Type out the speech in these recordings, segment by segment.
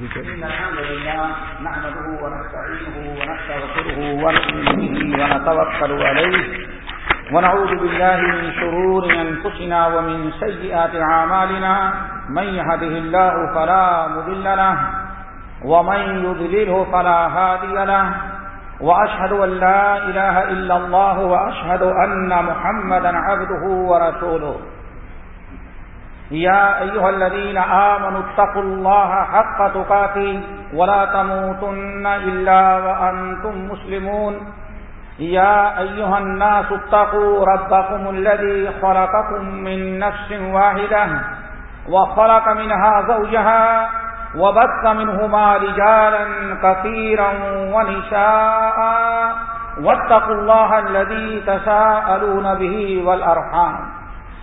إن الحمد لله نحمده ونستعينه ونستغفره ونؤمن به ونتوكل عليه ونعوذ بالله من شرور أنفسنا ومن سيئات أعمالنا من يهده الله فلا مضل له ومن يضلله فلا هادي له وأشهد أن لا إله إلا الله وأشهد أن محمدا عبده ورسوله يا أيها الذين آمنوا اتقوا الله حق تقاتي ولا تموتن إلا وأنتم مسلمون. يا أيها الناس اتقوا ربكم الذي خلقكم من نفس واحدة وخلق منها زوجها وبث منهما رجالا كثيرا ونساء واتقوا الله الذي تساءلون به والأرحام.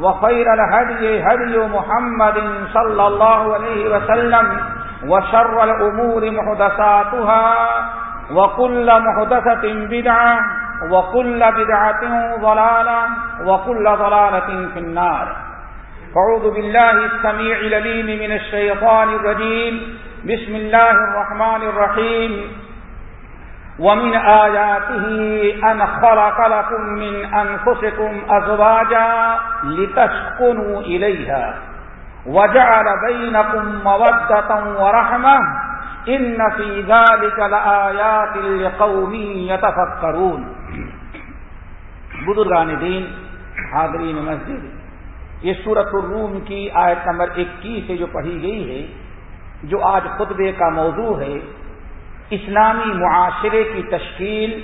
وخير الهدي هدي محمد صلى الله عليه وسلم وشر الأمور محدثاتها وكل محدثة بدعة وكل بدعة ضلالة وكل ضلالة في النار. فعوذ بالله السميع لليم من الشيطان الرجيم. بسم الله الرحمن الرحيم. ومن آياته أن خلق لكم من أنفسكم أزواجا لتسكنوا إليها وجعل بينكم مودة ورحمة إن في ذلك لآيات لقوم يتفكرون بزرگان دین، حاضرین مسجد، یہ سورت الروم کی آیت نمبر اکیس سے جو پڑھی گئی ہے، جو آج خطبے کا موضوع ہے اسلامی معاشرے کی تشکیل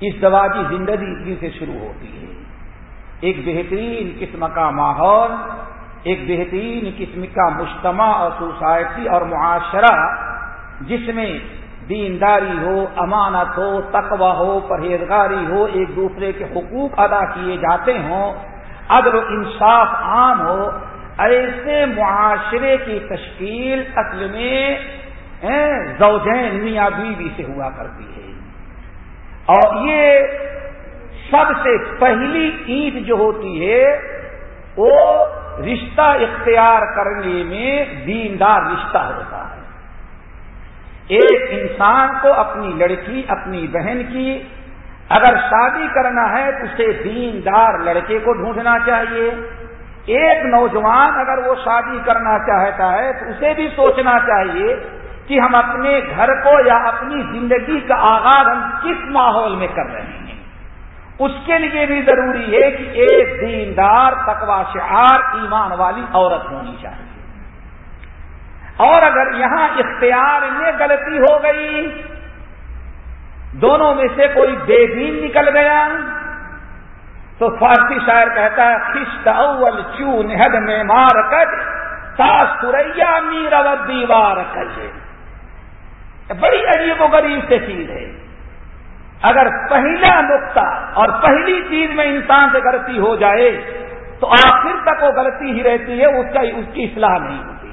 اس دواجی زندگی سے شروع ہوتی ہے۔ ایک بہترین قسم کا ماحول، ایک بہترین قسم کا مجتمع اور سوسائٹی اور معاشرہ جس میں دینداری ہو، امانت ہو، تقوی ہو، پرہیزگاری ہو، ایک دوسرے کے حقوق ادا کیے جاتے ہوں عدل و انصاف عام ہو، ایسے معاشرے کی تشکیل اصل میں زوجین میاں بیوی سے ہوا کرتی ہے۔ اور یہ سب سے پہلی عید جو ہوتی ہے، وہ رشتہ اختیار کرنے میں دیندار رشتہ ہوتا ہے۔ ایک انسان کو اپنی لڑکی، اپنی بہن کی اگر شادی کرنا ہے، تو اسے دیندار لڑکے کو ڈھونڈنا چاہیے۔ ایک نوجوان اگر وہ شادی کرنا چاہتا ہے، تو اسے بھی سوچنا چاہیے کہ ہم اپنے گھر کو یا اپنی زندگی کا آغاز ہم کس ماحول میں کر رہے ہیں؟ اس کے لیے بھی ضروری ہے کہ ایک دیندار تقوا شعار ایمان والی عورت ہونی چاہیے۔ اور اگر یہاں اختیار میں غلطی ہو گئی، دونوں میں سے کوئی بے دین نکل گیا، تو فارسی شاعر کہتا ہے، خشت اول چون حد میں مار کر تا سوریا دیوار کجے بڑی عجیب و غریب سے چیز ہے۔ اگر پہلا نقطہ اور پہلی چیز میں انسان سے غلطی ہو جائے، تو آخر تک وہ غلطی ہی رہتی ہے، اس کا اس کی اصلاح نہیں ہوتی۔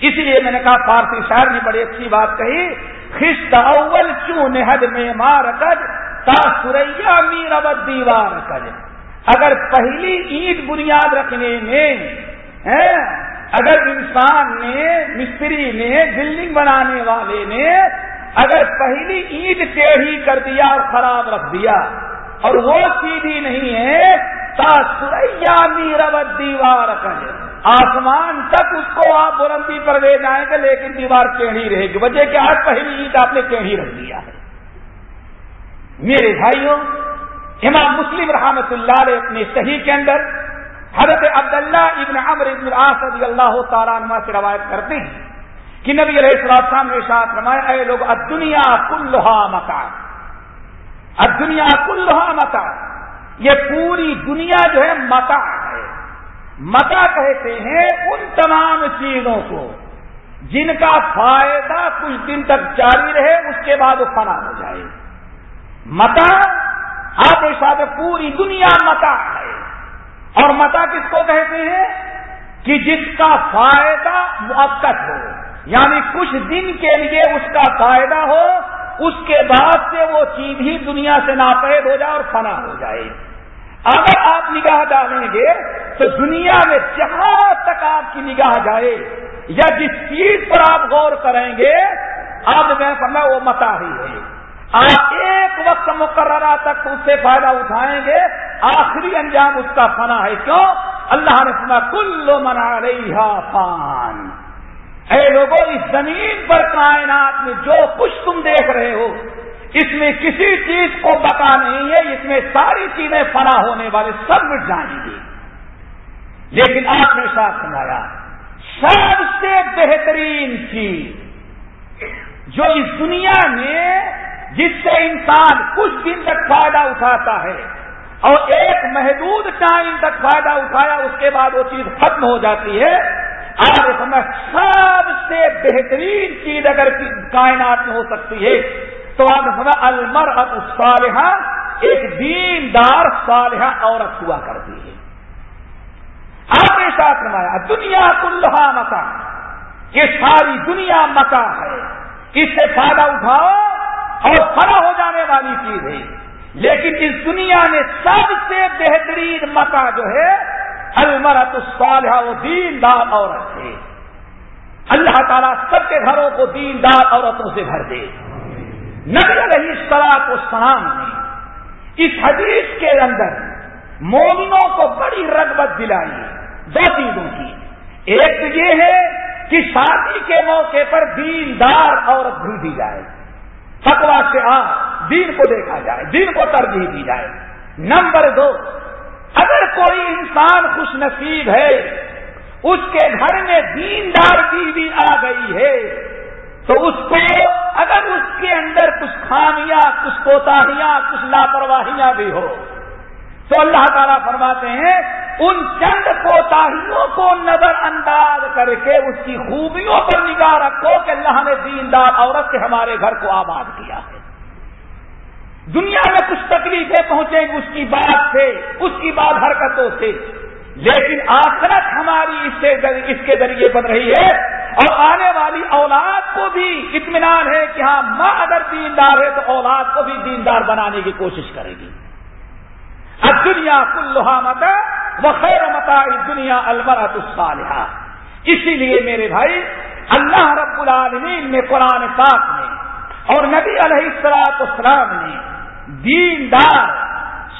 اسی لیے میں نے کہا فارسی شہر نے بڑی اچھی بات کہی، خشت اول چون حد میں مار کج تا سوریا میر ابد دیوار کج۔ اگر پہلی عید بنیاد رکھنے میں اگر انسان نے، مستری نے، بلڈنگ بنانے والے نے اگر پہلی عید ٹیڑھی کر دیا اور خراب رکھ دیا، اور وہ سیدھی نہیں ہے، تا سریا میرا دیوار کرے آسمان تک اس کو آپ بلندی پر لے جائیں گے، لیکن دیوار ٹیڑھی رہے گی۔ وجہ کہ آج پہلی عید آپ نے ٹیڑھی رکھ دیا ہے۔ میرے بھائیوں، امام مسلم رحمت اللہ علیہ اپنے صحیح کے اندر عبداللہ ابن عمر ابن العاص رضی اللہ تعالیٰ عنہ سے روایت کرتے ہیں کہ نبی علیہ السلام نے ساتھ فرمایا، اے لوگ دنیا کلحا متا دنیا کلحا متا یہ پوری دنیا جو ہے متا ہے۔ متا کہتے ہیں ان تمام چیزوں کو جن کا فائدہ کچھ دن تک جاری رہے، اس کے بعد وہ فنا ہو جائے۔ متا آپ ساتھ پوری دنیا متا ہے۔ اور متا کس کو کہتے ہیں؟ کہ جس کا فائدہ موقع ہو یعنی کچھ دن کے لیے اس کا فائدہ ہو، اس کے بعد سے وہ چیز ہی دنیا سے ناپید ہو جائے اور فنا ہو جائے۔ اگر آپ نگاہ ڈالیں گے تو دنیا میں جہاں تک آپ کی نگاہ جائے یا جس چیز پر آپ غور کریں گے، اب میں سمجھا وہ متا ہی ہے۔ آپ ایک وقت مقررہ تک اس سے فائدہ اٹھائیں گے آخری انجام اس کا فنا ہے کیوں؟ اللہ نے سنا کلو منا رہی پان اے لوگوں اس زمین پر کائنات میں جو کچھ تم دیکھ رہے ہو، اس میں کسی چیز کو بتا نہیں ہے، اس میں ساری چیزیں فنا ہونے والے سب مٹ جائیں گی لیکن آپ نے ساتھ سنایا سب سے بہترین چیز جو اس دنیا میں جس سے انسان کچھ دن تک فائدہ اٹھاتا ہے اور ایک محدود ٹائم تک فائدہ اٹھایا، اس کے بعد وہ چیز ختم ہو جاتی ہے۔ آج سمجھ سب سے بہترین چیز اگر کائنات میں ہو سکتی ہے، تو آج سمجھ المر صالحہ ایک دیندار صالحہ عورت ہوا کرتی ہے۔ آپ نے ساتھ نمایا دنیا کلحا مکا یہ ساری دنیا مکا ہے۔ اس سے فائدہ اٹھاؤ اور کھڑا ہو جانے والی چیز ہے۔ لیکن اس دنیا میں سب سے بہترین مکہ جو ہے المرت الصالحہ وہ دین دار عورت ہے۔ اللہ تعالیٰ سب کے گھروں کو دین دار عورتوں سے بھر دے۔ نبی علیہ سلاق و سلام نے اس حدیث کے اندر مومنوں کو بڑی رغبت دلائی دو چیزوں کی۔ ایک تو یہ ہے کہ شادی کے موقع پر دین دار عورت بھی دی جائے۔ فتوا سے آ دین کو دیکھا جائے، دین کو ترجیح دی جائے۔ نمبر دو، اگر کوئی انسان خوش نصیب ہے، اس کے گھر میں دیندار بیوی آ گئی ہے، تو اس کو اگر اس کے اندر کچھ خامیاں، کچھ کوتاہیاں، کچھ لاپرواہیاں بھی ہو تو اللہ تعالیٰ فرماتے ہیں، ان چند کوتاہیوں کو نظر انداز کر کے اس کی خوبیوں پر نگاہ دیندار عورت سے ہمارے گھر کو آباد کیا ہے۔ دنیا میں کچھ تکلیفیں پہنچیں، اس کی بات سے، اس کی بات حرکتوں سے۔ لیکن آخرت ہماری اس سے اس کے ذریعے بن رہی ہے۔ اور آنے والی اولاد کو بھی اطمینان ہے کہ ہاں ماں اگر دیندار ہے تو اولاد کو بھی دیندار بنانے کی کوشش کرے گی۔ اب دنیا کلوہا متا وہ خیر متا دنیا المرت الصالحہ۔ اسی لیے میرے بھائی اللہ رب العالمین نے قرآن پاک میں اور نبی علیہ السلاط اسلام نے دیندار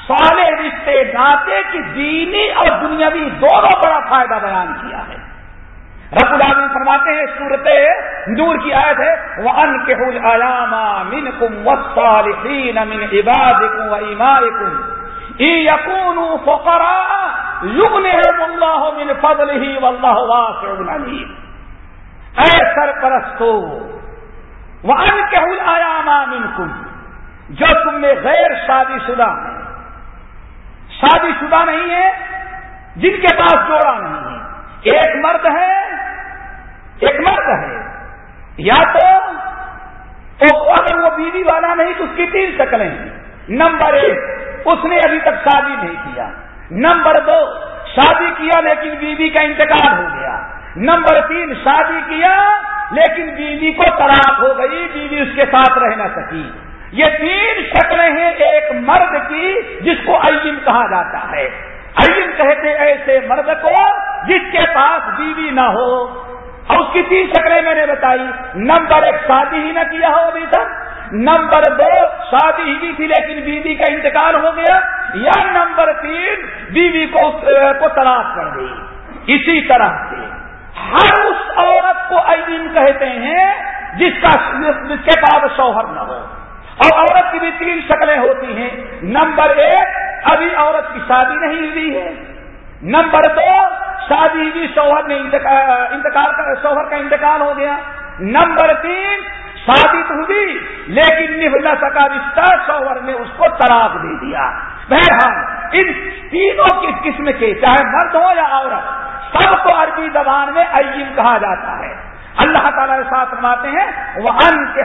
سالے رشتے، ناطے کی دینی اور دنیاوی دونوں بڑا فائدہ بیان کیا ہے۔ رب العالمین فرماتے ہیں صورت نور کی آیت ہے وہ ان کے حل علامہ من کم وسالحین من عباد کم و ایما کم یقون فقرا یغن اللہ من فضل ہی واللہ واسع علیم اے سرپرستو وہ ان کے حل کم جو تم میں غیر شادی شدہ ہیں، شادی شدہ نہیں ہے جن کے پاس جوڑا نہیں ہے۔ ایک مرد ہے، ایک مرد ہے۔ یا تو اگر وہ بیوی والا نہیں تو اس کی تین شکلیں نمبر ایک، اس نے ابھی تک شادی نہیں کیا۔ نمبر دو، شادی کیا لیکن بیوی کا انتقال ہو گیا۔ نمبر تین، شادی کیا، لیکن بیوی کو طلاق ہو گئی، بیوی اس کے ساتھ رہ نہ سکی۔ یہ تین شکلیں ہیں ایک مرد کی جس کو عیم کہا جاتا ہے۔ عیم کہتے ایسے مرد کو جس کے پاس بیوی نہ ہو۔ اور اس کی تین شکلیں میں نے بتائی۔ نمبر ایک، شادی ہی نہ کیا ہو ابھی تک۔ نمبر دو، شادی ہی تھی، لیکن بیوی کا انتقال ہو گیا۔ یا نمبر تین، بیوی کو کو تلاش کر گئی اسی طرح سے۔ ہر اس عورت کو عیم کہتے ہیں جس کا جس کے پاس شوہر نہ ہو۔ اور عورت کی بھی تین شکلیں ہوتی ہیں۔ نمبر ایک، ابھی عورت کی شادی نہیں ہوئی ہے۔ نمبر دو، شادی بھی شوہر نے انتقال شوہر کا انتقال ہو گیا۔ نمبر تین، شادی تو ہوئی، لیکن نبھ نہ سکا رشتہ شوہر نے اس کو طلاق دے دیا۔ بہرحال، ان تینوں کی قسم کے، چاہے مرد ہو یا عورت سب کو عربی زبان میں عیم کہا جاتا ہے۔ اللہ تعالیٰ ساتھ فرماتے ہیں وہ ان کے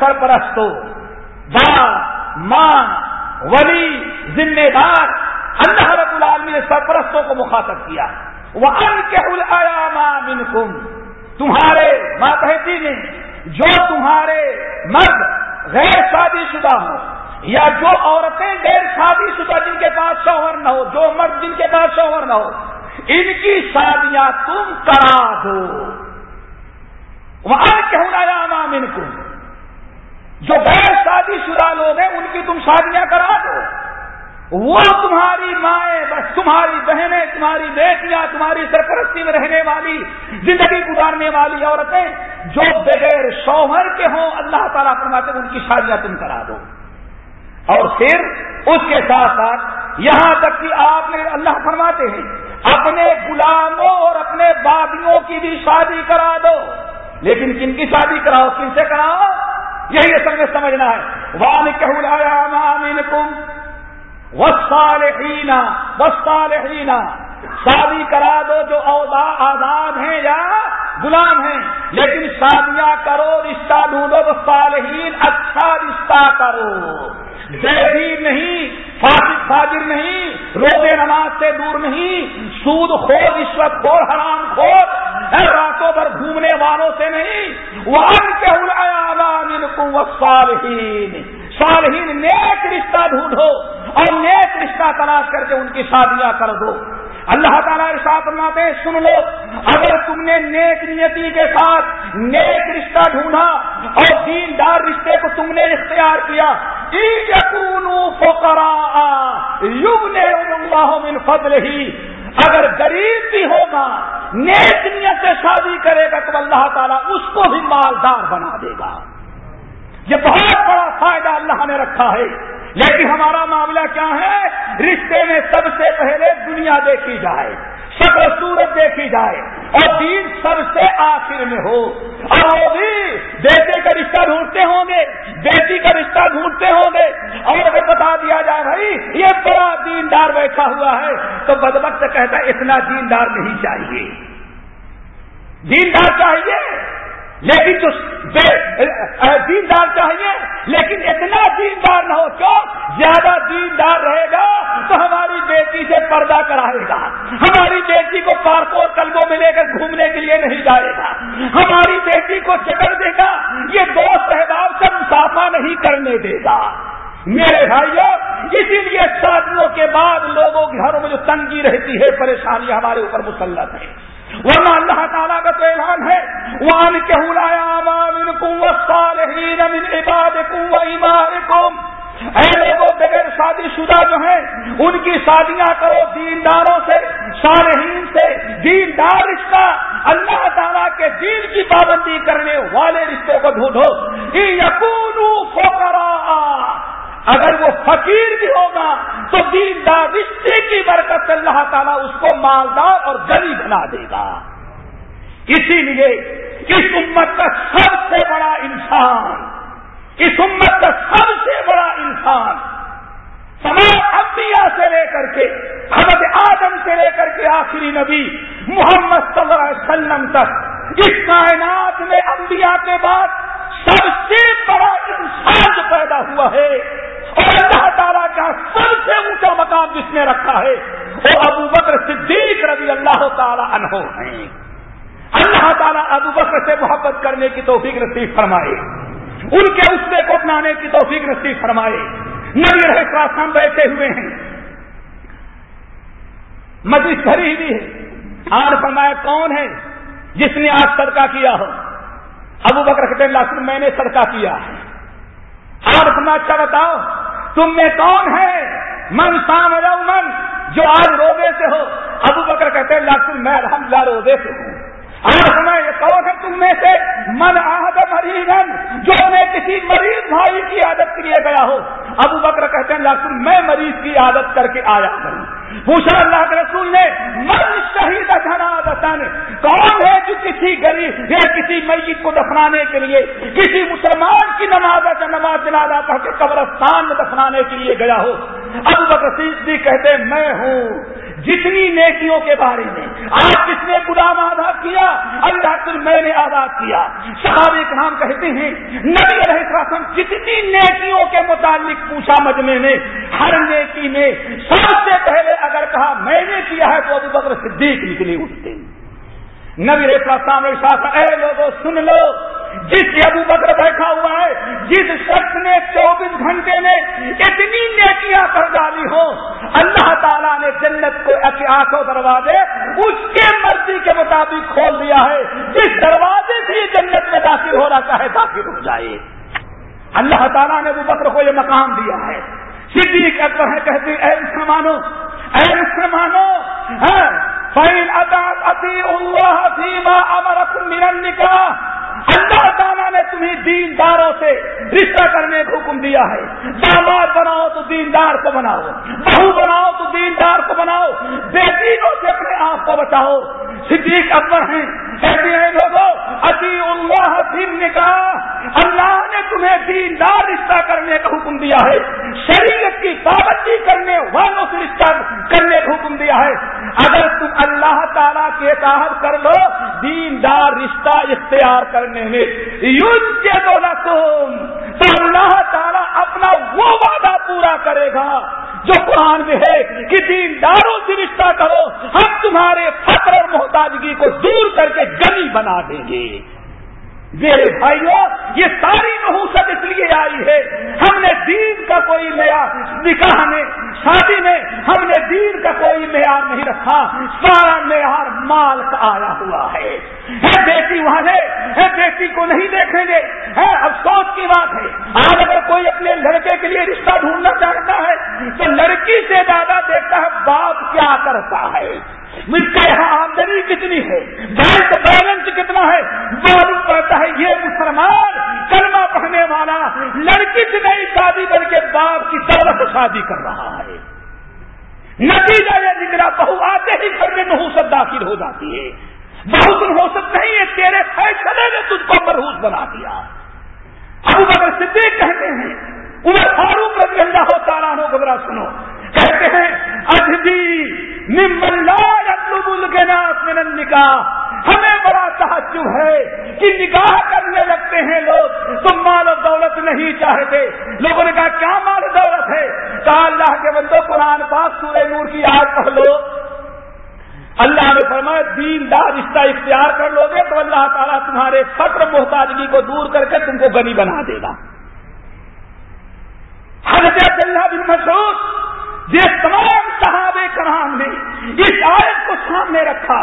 سرپرستوں باپ ماں، ولی ذمہ دار اللہ رب العالمین نے سرپرستوں کو مخاطب کیا۔ وہ ان کے منکم تمہارے ماتحتی میں، جو تمہارے مرد غیر شادی شدہ ہو یا جو عورتیں غیر شادی شدہ جن کے پاس شوہر نہ ہو، جو مرد جن کے پاس شوہر نہ ہو، ان کی شادیاں تم کرا دو۔ وہاں کہوں آیا من کو جو غیر شادی شدہ لوگ ہیں، ان کی تم شادیاں کرا دو۔ وہ تمہاری مائیں بس، تمہاری بہنیں، تمہاری بیٹیاں، تمہاری سرپرستی میں رہنے والی، زندگی گزارنے والی عورتیں جو بغیر شوہر کے ہوں، اللہ تعالیٰ فرماتے ان کی شادیاں تم کرا دو۔ اور پھر اس کے ساتھ ساتھ یہاں تک کہ آپ نے اللہ فرماتے ہیں، اپنے غلاموں اور اپنے بادیوں کی بھی شادی کرا دو۔ لیکن کن کی شادی کراؤ؟ کن سے کراؤ؟ یہی اصل میں سمجھنا ہے۔ وان کہ کم وسالحینا وسالحینا شادی کرا دو جو آزاد ہیں یا غلام ہیں۔ لیکن شادیاں کرو، رشتہ ڈھونڈو تو صالحین اچھا رشتہ کرو۔ دہی نہیں فاسد فاجر نہیں، روزے نماز سے دور نہیں، سود خور، رشوت خور، حرام خور راتوں پر گھومنے والوں سے نہیں۔ وہ کے صالحین صالحین نیک رشتہ ڈھونڈو اور نیک رشتہ تلاش کر کے ان کی شادیاں کر دو۔ اللہ تعالیٰ ارشاد فرماتے ہیں، سن لو، اگر تم نے نیک نیتی کے ساتھ نیک رشتہ ڈھونڈا اور دین دار رشتے کو تم نے اختیار کیا من فضل ہی اگر غریب بھی ہوگا، نیک نیت سے شادی کرے گا، تو اللہ تعالیٰ اس کو بھی مالدار بنا دے گا۔ یہ بہت بڑا فائدہ اللہ نے رکھا ہے۔ لیکن ہمارا معاملہ کیا ہے؟ رشتے میں سب سے پہلے دنیا دیکھی جائے، شکل صورت دیکھی جائے۔ اور دین سب سے آخر میں ہو۔ اور وہ بھی بیٹے کا رشتہ ڈھونڈتے ہوں گے، بیٹی کا رشتہ ڈھونڈتے ہوں گے۔ اور اگر بتا دیا جائے بھائی، یہ بڑا دیندار بیٹھا ہوا ہے، تو بدبخت کہتا ہے، اتنا دیندار نہیں چاہیے۔ دیندار چاہیے۔ لیکن جو دیندار چاہیے، لیکن اتنا دیندار نہ ہو، کیوں؟ زیادہ دیندار رہے گا تو ہماری بیٹی سے پردہ کرائے گا۔ ہماری بیٹی کو پارکوں اور کلبوں میں لے کر گھومنے کے لیے نہیں جائے گا۔ ہماری بیٹی کو چکر دے گا، یہ دوست احباب سے مسافہ نہیں کرنے دے گا۔ میرے بھائیوں اسی لیے شادیوں کے بعد لوگوں کے گھروں میں جو تنگی رہتی ہے پریشانی ہمارے اوپر مسلط ہے ورنہ اللہ تعالیٰ کا تو اعلان ہے وان کے اے لوگوں، بغیر شادی شدہ جو ہیں، ان کی شادیاں کرو دینداروں سے، صالحین سے، دیندار رشتہ، اللہ تعالیٰ کے دین کی پابندی کرنے والے رشتے کو ڈھونڈو۔ یقون اگر وہ فقیر بھی ہوگا تو دیندار رشتے کی برکت اللہ تعالیٰ اس کو مالدار اور غریب بنا دے گا۔ اسی لیے اس امت کا سب سے بڑا انسان، اس امت کا سب سے بڑا انسان تمام انبیاء سے لے کر کے حضرت آدم سے لے کر کے آخری نبی محمد صلی اللہ علیہ وسلم تک اس کائنات میں انبیاء کے بعد سب سے بڑا انسان جو پیدا ہوا ہے، اور اللہ تعالیٰ کا سب سے اونچا مقام جس نے رکھا ہے، وہ ابو بکر صدیق رضی اللہ تعالیٰ عنہ ہیں۔ اللہ تعالیٰ ابو بکر سے محبت کرنے کی توفیق نصیب فرمائے۔ ان کے اسے کو اپنانے کی توفیق نصیب فرمائے۔ نبی رہے خاص بیٹھے ہوئے ہیں۔ مجلس بھری ہوئی ہے۔ آج فرمایا، کون ہے جس نے آج صدقہ کیا ہو؟ ابو بکر کہتے اللہ میں نے صدقہ کیا۔ ہے اور اپنا اچھا بتاؤ، تم میں کون ہے؟ من سام من جو آج روزے سے ہو۔ ابو بکر کہتے ہیں لاکھ میں الحمد روزے سے ہوں۔ آج میں یہ کون ہے تم میں سے؟ من آہد مریض جو میں کسی مریض بھائی کی عادت کے لیے گیا ہو۔ ابو بکر کہتے ہیں لاکھ میں مریض کی عادت کر کے آیا کروں۔ پوچھا اللہ کے رسول نے، من شہید دھنا کون ہے جو کسی غریب یا کسی میت کو دفنانے کے لیے، کسی مسلمان کی نماز نماز جنازہ پڑھ کے قبرستان میں دفنانے کے لیے گیا ہو؟ ابو بکر صدیق کہتے میں ہوں۔ جتنی نیکیوں کے بارے میں۔ آج کس نے غلام آزاد کیا؟ اللہ میں نے آزاد کیا۔ صحابہ ایک نام کہتے ہیں، نبی علیہ السلام، جتنی نیکیوں کے متعلق پوچھا مجمے میں ہر نیکی میں سب سے پہلے اگر کہا میں نے کیا ہے تو ابو بکر صدیق نکلے اس دن نبی ریسا سامنے شاہ اے لوگوں سن لو، جس ابو بکر بیٹھا ہوا ہے، جس شخص نے چوبیس گھنٹے میں اتنی نیکیاں کر ڈالی ہو اللہ تعالیٰ نے جنت کو آنکھوں دروازے اس کے مرضی کے مطابق کھول دیا ہے۔ جس دروازے سے یہ جنت میں داخل ہو رہا چاہے داخل ہو جائے۔ اللہ تعالیٰ نے ابو بکر کو یہ مقام دیا ہے۔ صدیق اکبر ہے کہتے اے مسلمانوں اے مسلمانوں ہاں، فائن اطاعتی اللہ فیما امرکم من النکاح اللہ تعالیٰ نے تمہیں دینداروں سے رشتہ کرنے کا حکم دیا ہے۔ داماد بناؤ تو دیندار کو بناؤ۔ بہو بناؤ تو دیندار کو بناؤ۔ بیٹینوں سے اپنے آپ کو بچاؤ۔ صدیق اکبر ہیں کہتے ہیں لوگوں اتی اللہ دین نکاح اللہ نے تمہیں دیندار رشتہ کرنے کا حکم دیا ہے۔ شریعت کی پابندی کرنے والوں سے رشتہ کرنے کا حکم دیا ہے۔ اگر تم اللہ تعالیٰ کے اطاعت کر لو، دیندار رشتہ اختیار کرنے میں یوز کے دو تو اللہ تعالیٰ اپنا وہ وعدہ پورا کرے گا۔ جو قرآن میں ہے، کہ دینداروں سے رشتہ کرو، ہم تمہارے فخر اور محتاجگی کو دور کر کے گلی بنا دیں گے۔ میرے بھائیوں یہ ساری نحوست اس لیے آئی ہے۔ ہم نے دین کا کوئی معیار نکاح میں، شادی میں ہم نے دین کا کوئی معیار نہیں رکھا۔ سارا معیار مال کا آیا ہوا ہے۔ بیٹی والے بیٹی کو نہیں دیکھیں گے۔ افسوس کی بات ہے۔ آج اگر کوئی اپنے لڑکے کے لیے رشتہ ڈھونڈنا چاہتا ہے، تو لڑکی سے زیادہ دیکھتا ہے، باپ کیا کرتا ہے؟ مجھ کے یہاں آمدنی کتنی ہے؟ بینک بیلنس کتنا ہے؟ معلوم پڑتا ہے یہ مسلمان کلمہ پڑھنے والا لڑکی سے نئی شادی کر کے باپ کی دولت شادی کر رہا ہے۔ نتیجہ یہ نکلا بہو آتے ہی گھر میں نحوست داخل ہو جاتی ہے۔ بہت نحوست نہیں ہے تیرے فیصلے نے تجھ کو مرحوس بنا دیا۔ ابو بکر صدیق کہتے ہیں، عمر فاروق رضی اللہ ہو تارا ہو گبرا سنو۔ کہتے ہیں نکاح ہمیں بڑا تعجب ہے کہ نکاح کرنے لگتے ہیں لوگ۔ تم مال و دولت نہیں چاہتے۔ لوگوں نے کہا، کیا مال و دولت ہے؟ کہا، اللہ کے بندو، قرآن پاک سورہ نور کی آج پڑھ لو۔ اللہ نے فرمایا دین دار رشتہ اختیار کر لو گے تو اللہ تعالیٰ تمہارے فطر محتاجگی کو دور کر کے تم کو گنی بنا دے گا۔ حضرت اللہ بن مسعود یہ تمام صحابہ کرام نے اس آیت کو سامنے رکھا۔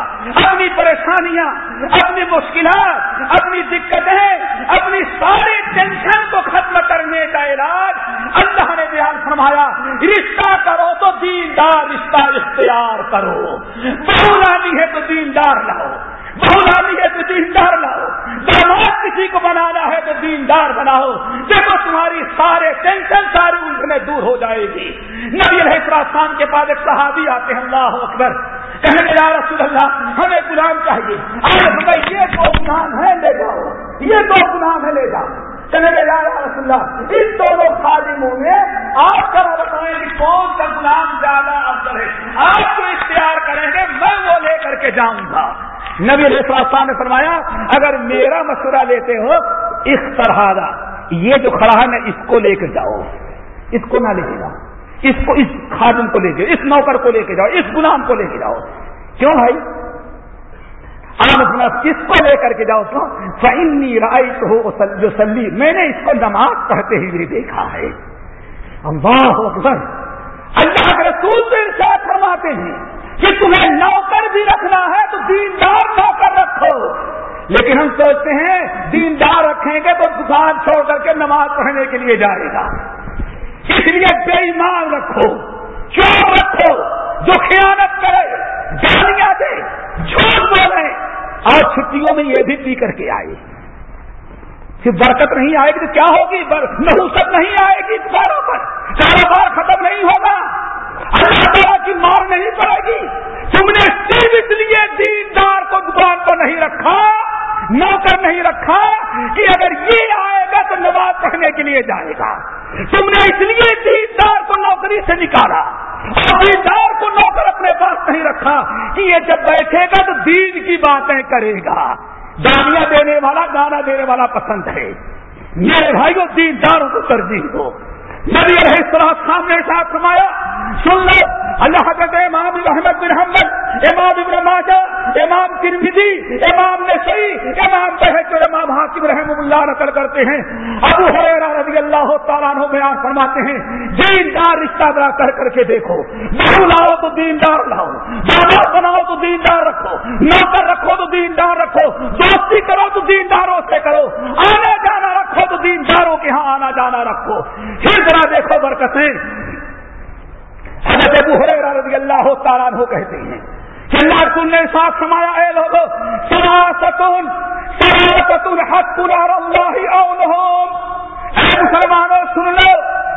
اپنی پریشانیاں، اپنی مشکلات، اپنی دقتیں، اپنی ساری ٹینشن کو ختم کرنے کا علاج اللہ نے بیان فرمایا۔ رشتہ کرو تو دیندار رشتہ اختیار کرو۔ بہت ہے تو دیندار لاؤ بہت ہے تو دیندار لاؤ داماد کسی کو بنانا ہے تو دیندار بناؤ۔ دیکھو تمہاری سارے ٹینشن ساری الجھنے دور ہو جائے گی۔ نبی علیہ السلام کے پاس ایک صحابی آتے ہیں، اللہ اکبر۔ کہنے یا رسول اللہ، ہمیں غلام چاہیے۔ آج بھائی یہ دو گلام ہے لے جاؤ۔ یہ دو گلام ہے لے جاؤ۔ کہنے یا رسول اللہ ان دونوں خادموں میں آپ کا بتائیں کہ کون سا غلام زیادہ افضل ہے۔ آپ کو اختیار کریں گے، میں وہ لے کر کے جاؤں گا۔ نبی علیہ السلام نے فرمایا، اگر میرا مشورہ لیتے ہو، اس طرح یہ جو کھڑا ہے اس کو لے کے جاؤ اس کو نہ لے کے جاؤ اس کو اس خادم کو لے کے اس نوکر کو لے کے جاؤ، اس غلام کو لے کے جاؤ۔ کیوں بھائی؟ آپ کس کو لے کر کے جاؤ؟ تو فنی رائی ہو جو سلی میں نے اس کو نماز پڑھتے ہوئے دیکھا ہے۔ اللہ اکبر۔ اللہ کے رسول سے ارشاد فرماتے ہیں کہ تمہیں نوکر بھی رکھنا ہے، تو دیندار نوکر رکھو۔ لیکن ہم سوچتے ہیں، دیندار رکھیں گے تو دکان چھوڑ کر کے نماز پڑھنے کے لیے جائے گا۔ اس لیے بے ایمان رکھو چور رکھو، جو خیانت کرے جانیاں دے، جھوٹ بولے۔ اور چھٹیوں میں یہ بھی پی کر کے آئے۔ پھر برکت نہیں آئے گی تو کیا ہوگی؟ نحوست نہیں آئے گی دوبارہ پر۔ کاروبار ختم نہیں ہوگا۔ اللہ تعالیٰ کی مار نہیں پڑے گی۔ تم نے صرف اس لیے دیندار کو دکان پر نہیں رکھا، نوکر نہیں رکھا کہ اگر یہ آئے کرنے کے لیے جائے گا۔ تم نے اس لیے دیندار کو نوکری سے نکالا۔ اور دیندار کو نوکر اپنے پاس نہیں رکھا کہ یہ جب بیٹھے گا تو دین کی باتیں کرے گا۔ گالیاں دینے والا، گانا دینے والا پسند ہے۔ میرے بھائیوں دینداروں کو ترجیح دو۔ نبی علیہ السلام سامنے ساتھ فرمایا، سن لو، اللہ حضرت امام محمد بن حمد امام ابن ماجہ، امام ترمیدی امام نشی امام بحث امام حاکم رحم اللہ نقل کرتے ہیں۔ ابو حریرہ رضی اللہ تعالیٰ عنہ بیان فرماتے ہیں، دیندار رشتہ دار کر کر کے دیکھو، بہو لاؤ تو دیندار لاؤ، بابا بناؤ تو دیندار رکھو، نوکر رکھو تو دیندار رکھو، دوستی کرو تو دینداروں سے کرو، آنا جانا رکھو تو دینداروں کے ہاں آنا جانا رکھو۔ پھر ذرا دیکھو، برکتیں۔ حضرت ابو حریرہ رضی اللہ تعالیٰ عنہ کہتے ہیں کہ اللہ رسول نے ساتھ سمایا اے لوگوں سراستن سراستن حق اللہ اونہم اے مسلمانوں، سن لو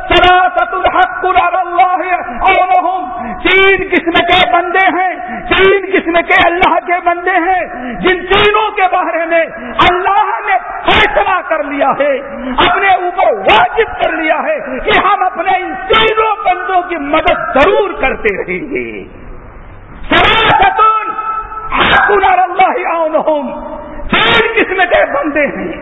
سراست الحق اللہ اونہم تین قسم کے بندے ہیں، تین قسم کے اللہ کے بندے ہیں، جن تینوں کے بارے میں اللہ نے فیصلہ کر لیا ہے اپنے اوپر واجب کر لیا ہے کہ ہم اپنے ان تینوں بندوں کی مدد ضرور کرتے رہیں گے۔ سراستون حق اللہ تین قسم کے بندے ہیں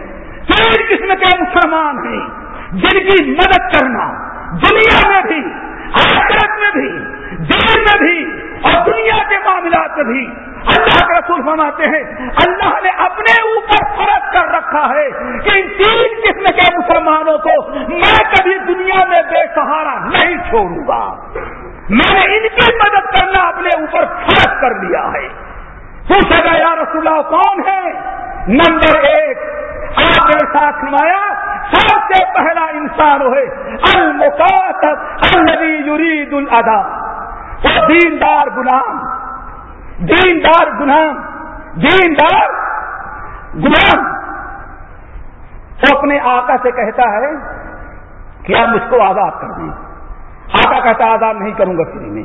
تین قسم کے مسلمان ہیں۔ جن کی مدد کرنا دنیا میں بھی، آخرت میں بھی، دین میں بھی اور دنیا کے معاملات میں بھی اللہ کے رسول فرماتے ہیں، اللہ نے اپنے اوپر فرق کر رکھا ہے کہ ان تین قسم کے مسلمانوں کو میں کبھی دنیا میں بے سہارا نہیں چھوڑوں گا۔ میں نے ان کی مدد کرنا اپنے اوپر فرق کر لیا ہے۔ پوچھا گیا، یا رسول اللہ، کون ہے؟ نمبر ایک، آپ نے ساتھ نمایا سب سے پہلا انسان ہوئے المکاتب النبی یرید الادا وہ دیندار غلام دیندار غلام دیندار غلام وہ اپنے آقا سے کہتا ہے کہ آپ مجھ کو آزاد کر دیں۔ آقا کہتا آزاد نہیں کروں گا فری میں۔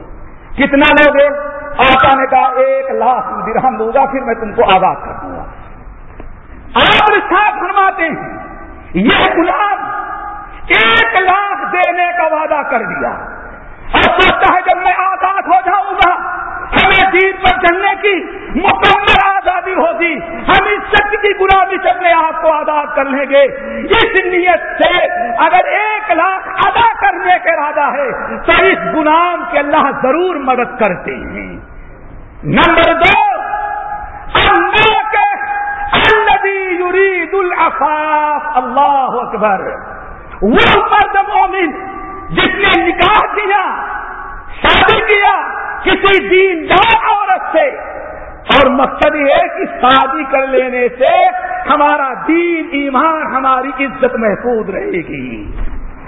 کتنا لوگ آقا نے کہا ایک لاکھ درہم دوں گا پھر میں تم کو آزاد کر دوں گا۔ آپ ساتھ فرماتے ہیں، یہ غلام ایک لاکھ دینے کا وعدہ کر دیا۔ اور سوچتا ہے جب میں آزاد ہو جاؤں گا، ہمیں دین پر چلنے کی مکمل آزادی ہوگی۔ ہم اس شخص کی غلامی سے اپنے آپ کو آزاد کر لیں گے۔ اس نیت سے اگر ایک لاکھ ادا کرنے کے ارادہ ہے، تو اس غلام کے اللہ ضرور مدد کرتے ہیں۔ نمبر دو، اللہ العفاف، اللہ اکبر۔ وہ مرد مومن جس نے نکاح کیا، شادی کیا، کسی دیندار عورت سے۔ اور مقصد یہ ہے کہ شادی کر لینے سے ہمارا دین، ایمان ہماری عزت محفوظ رہے گی۔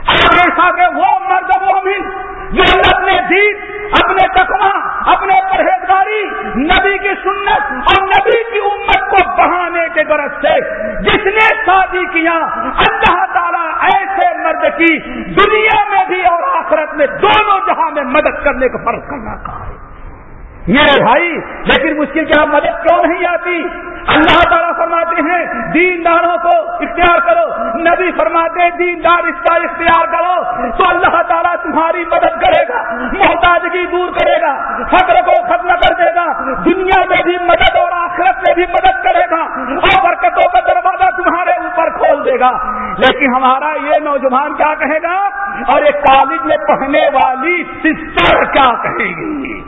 اور ایسا کہ وہ مرد مومن جو اپنے دین اپنے تقوا اپنے پرہیزگاری، نبی کی سنت اور نبی کی امت کو بڑھانے کے غرض سے جس نے شادی کیا، اللہ تعالیٰ ایسے مرد کی دنیا میں بھی اور آخرت میں دونوں جہاں میں مدد کرنے کا فرض کرنا کہا ہے میرے بھائی، لیکن مشکل کیا مدد کیوں نہیں آتی؟ ہیں دین داروں کو اختیار کرو۔ نبی فرماتے ہیں اس کا اختیار کرو تو اللہ تعالیٰ تمہاری مدد کرے گا، محتاجگی دور کرے گا فخر کو ختم کر دے گا۔ دنیا میں بھی مدد اور آخرت میں بھی مدد کرے گا۔ اور برکتوں کا دروازہ تمہارے اوپر کھول دے گا۔ لیکن ہمارا یہ نوجوان کیا کہے گا؟ اور ایک کالج میں پڑھنے والی سسٹر کیا کہے گی؟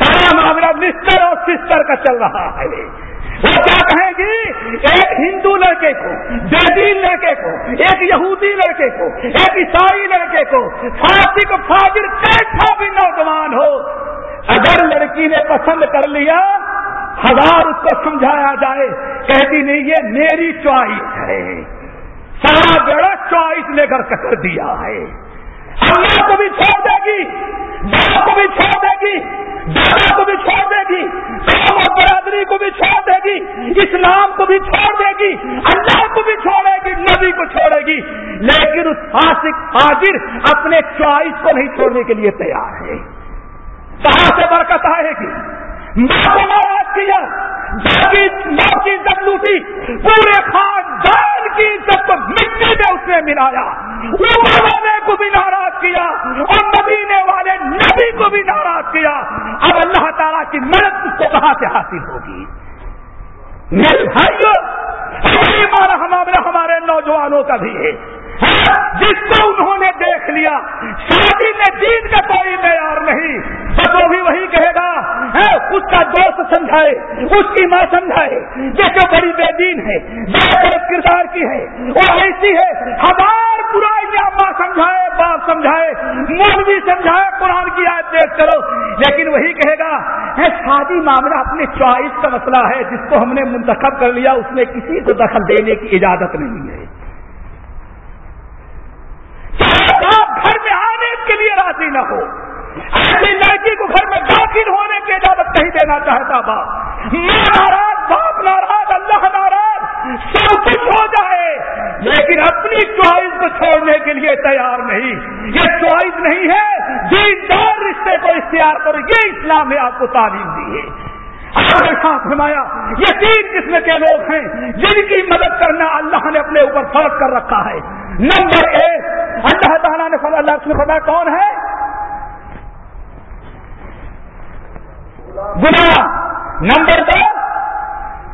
سارا معاملہ مسٹر اور سسٹر کا چل رہا ہے۔ وہ کیا کہیں گی؟ ایک ہندو لڑکے کو جدید لڑکے کو، ایک یہودی لڑکے کو، ایک عیسائی لڑکے کو فاسق فاجر کیسا بھی نوجوان ہو؟ اگر لڑکی نے پسند کر لیا، ہزار اس کو سمجھایا جائے، کہتی نہیں، یہ میری چوائس ہے۔ سارا بڑا چوائس لے کر کر دیا ہے۔ اللہ کو بھی چھوڑ دے گی کو بھی چھوڑ دے گی، دادا کو بھی چھوڑ دے گی۔ برادری کو بھی چھوڑ دے گی، اسلام کو بھی چھوڑ دے گی، اللہ کو بھی چھوڑے گی، نبی کو چھوڑے گی۔ لیکن اس فاسق حاضر اپنے چوائس کو نہیں چھوڑنے کے لیے تیار ہے۔ کہاں سے برکت آئے گی؟ ماں کو ناراض کیا کی عزت لوٹی، پورے خاندان کی عزت کو مٹی میں اس نے کھلایا اوپر والے کو بھی ناراض کیا اور مدینے والے نبی کو بھی ناراض کیا۔ اب اللہ تعالیٰ کی مدد اس کو کہاں سے حاصل ہوگی؟ میرے بھائی ہمارا ہمارے نوجوانوں کا بھی ہے۔ جس کو انہوں نے دیکھ لیا، شادی میں دین کا کوئی معیار نہیں۔ بس وہ بھی وہی کہے گا ہاں، اس کا دوست سمجھائے، اس کی ماں سمجھائے جیسے بڑی بے دین ہے کردار کی ہے، وہ ایسی ہے، ہزار برائیاں ماں سمجھائے، باپ سمجھائے من بھی سمجھائے، قرآن کی آیت دیکھ کرو۔ لیکن وہی کہے گا ہاں، شادی معاملہ اپنے چوائس کا مسئلہ ہے، جس کو ہم نے منتخب کر لیا، اس میں کسی کو دخل دینے کی اجازت نہیں ہے۔ گھر میں آنے کے لیے راضی نہ ہو۔ ایسی لڑکی کو گھر میں داخل ہونے کی اجازت نہیں دینا چاہتا باپ۔ ناراض باپ ناراض، اللہ ناراض۔ سب کچھ ہو جائے۔ لیکن اپنی چوائس کو چھوڑنے کے لیے تیار نہیں۔ یہ چوائس نہیں ہے۔ جن دار رشتے کو اختیار کرو یہ اسلام نے آپ کو تعلیم دی ہے۔ فرمایا یہ تین قسم کے لوگ ہیں جن کی مدد کرنا اللہ نے اپنے اوپر فرق کر رکھا ہے؟ نمبر ایک، اللہ تعالیٰ نے اللہ نے فرمایا، کون ہے؟ گنا نمبر دو،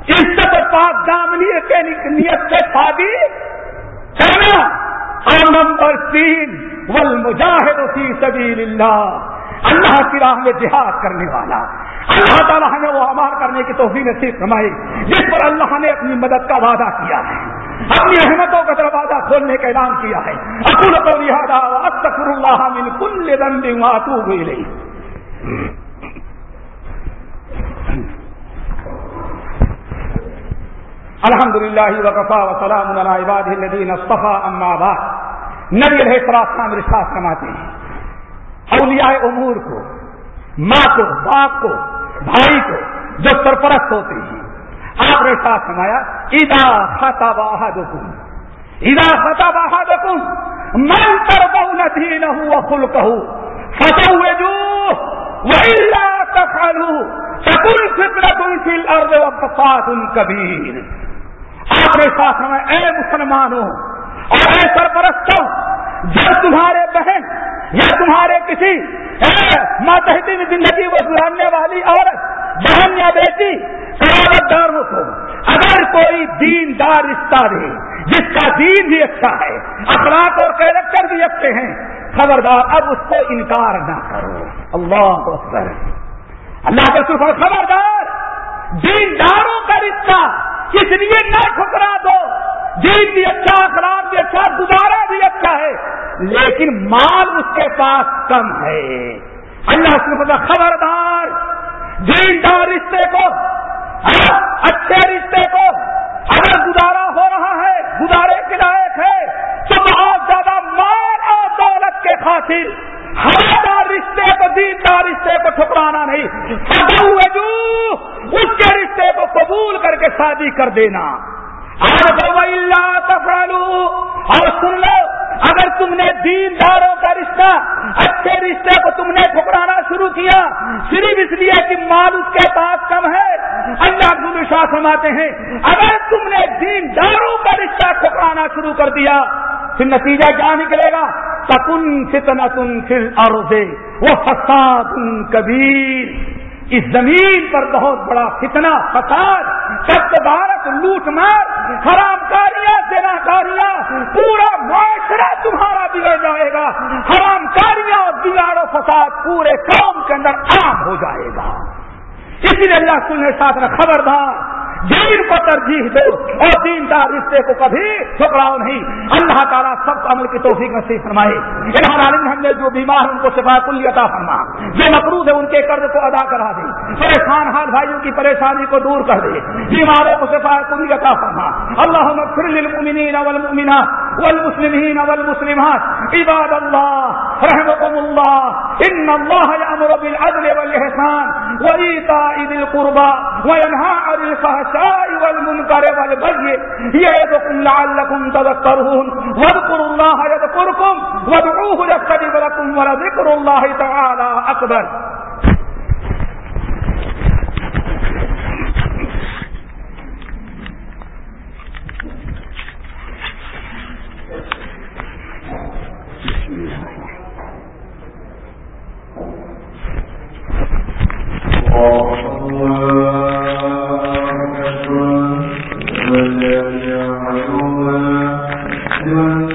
عزت پاک دامنی کے نیت سے شادی کرنا۔ اور نمبر تین ول مجاہد فی سبیل اللہ اللہ کی راہ میں جہاد کرنے والا۔ اللہ تعالیٰ نے وہ امار کرنے کی توفیق نصیب فرمائی جس پر اللہ نے اپنی مدد کا وعدہ کیا ہے۔ اپنی احمدوں کا دروازہ کھولنے کا اعلان کیا ہے۔ اکول کو لہٰذا اکثر اللہ من کل دن ماتو ہوئی رہی الحمد للہ وقفا وسلام عباد الدین اصطفیٰ، اما بعد۔ نبی علیہ السلام رشاس کماتے ہیں۔ اولیاء امور کو، ماں کو، باپ کو بھائی کو جو سرپرست ہوتے ہیں آپ نے ساتھ سمایا ادا خطا بہاد ادا خطا بہاد من کر بہو ندی نہ ہوا فل کہ فتح ہوئے جو سکل فطرت ان فی الارض وفات ان کبیر آپ نے ساتھ میں اے مسلمانوں اور اے سرپرستوں، جب تمہارے بہن یا تمہارے کسی ماتحتی میں زندگی کو گزارنے والی عورت بہن یا بیٹی قرابت داروں کو اگر کوئی دین دار رشتہ دے، جس کا دین بھی اچھا ہے، اخلاق اور کیریکٹر بھی اچھے ہیں، خبردار، اب اس کو انکار نہ کرو۔ اللہ اکبر۔ اللہ کے سفر خبردار دین داروں کا رشتہ اس لیے نہ ٹھکرا دو دین بھی اچھا اخلاق بھی اچھا گزارا بھی اچھا ہے، لیکن مال اس کے پاس کم ہے۔ اللہ سے خبردار۔ دار رشتے کو اچھے رشتے کو۔ اگر گزارا ہو رہا ہے، گزارے کے لائق ہے، تو بہت زیادہ مال اور دولت کے خاطر ہر رشتے کو دار رشتے کو ٹھکرانا نہیں۔ اس کے رشتے کو قبول کر کے شادی کر دینا۔ اور سن لو، اگر تم نے دین داروں کا رشتہ، اچھے رشتے کو تم نے ٹھکرانا شروع کیا، صرف اس لیے کہ مال اس کے پاس کم ہے۔ اللہ کو وشواس سماتے ہیں، اگر تم نے دین داروں کا رشتہ ٹھکرانا شروع کر دیا، پھر نتیجہ کیا نکلے گا؟ تکن فتنا تن پھر اور وہ فساد کبیر اس زمین پر بہت بڑا فتنا فساد سب بھارت لوٹ مار، حرام کاریاں دینا کاریاں، پورا معاشرہ تمہارا بگڑ جائے گا۔ حرام کاریاں اور بگاڑ و فساد پورے قوم کے اندر عام ہو جائے گا۔ اسی لیے اللہ سننے ساتھ خبردار دین کو ترجیح دو اور دین دار رشتے کو کبھی ٹھکراؤ نہیں۔ اللہ تعالیٰ سب کو عمل کی توفیق نصیب فرمائے۔ ہم نے جو بیمار ان کو شفا کلی عطا فرما۔ جو مقروض ہے ان کے قرض کو ادا کرا دے۔ پریشان حال بھائیوں کی پریشانی کو دور کر دے۔ بیماروں کو شفا کلی عطا فرما۔ اللہ مغفر للمؤمنین والمؤمنات۔ والمسلمین والمسلمات. عباد اللہ رحمكم الله ان الله يأمر بالعدل والإحسان وإيتاء ذي القربى وينهى عن الفحشاء والمنكر والبغي يعظكم لعلكم تذكرون واذكروا الله يذكركم وادعوه يستجب لكم ولذكر الله تعالى أكبر ج